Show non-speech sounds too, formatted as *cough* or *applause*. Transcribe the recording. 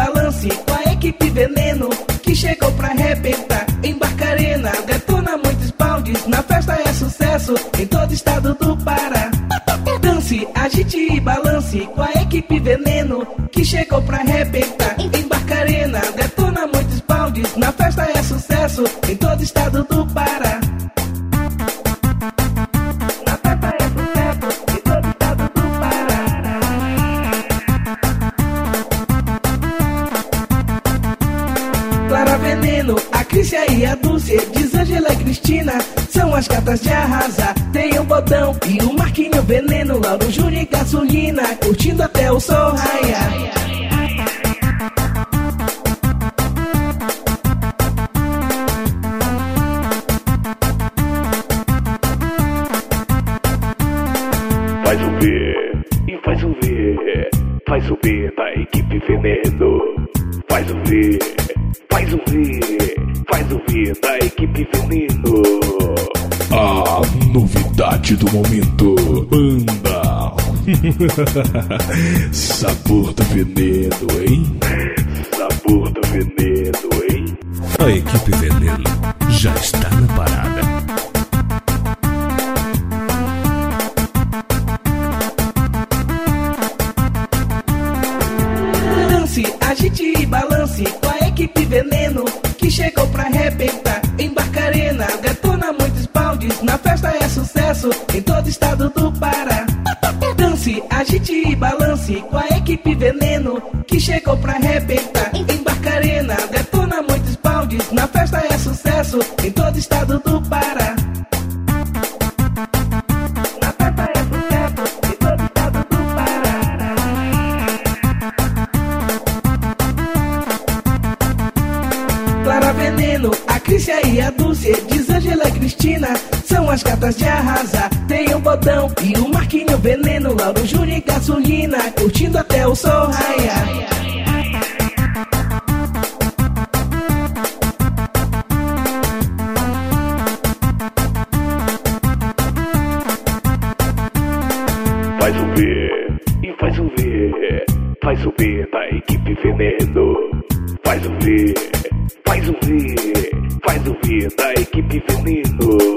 balance com a equipe veneno que chegou pra arrebentar. Embarca arena, detona muitos baldes. Na festa é sucesso em todo estado do Pará. Dance, agite e balance com a equipe veneno que chegou pra arrebentar. Embarca arena, detona muitos baldes. Na festa é sucesso em todo estado do Pará. Clara Veneno, a Crícia e a Dulce, Desângela e Cristina, são as gatas de arrasar. Tem o Bodão e o Marquinho Veneno, Lauro Júnior e Gasolina, curtindo até o sol raiar. Faz o V e faz o V. Faz o V da equipe veneno. Faz o V, faz o V, faz o V da equipe veneno. A novidade do momento. Banda. *laughs* Sabor do veneno, hein? Sabor do veneno, hein? A equipe Veneno já está na parada. Dance, agite e balance com a equipe veneno que chegou pra arrebentar. Embarca arena, detona muitos baldes. Na festa é sucesso em todo estado do Pará. Dance, agite e balance com a equipe veneno que chegou pra arrebentar. Embarca arena, detona muitos baldes. Na festa é sucesso em todo estado do Pará. Clara Veneno, a Crícia e a Dulce, Desângela e Cristina, são as gatas de arrasar. Tem o Bodão e o Marquinho Veneno, Lauro Júnior e Gasolina, curtindo até o sol raiar. Faz o V e faz o V. Faz o V da equipe veneno. Faz o V, faz o V, faz o V da equipe veneno.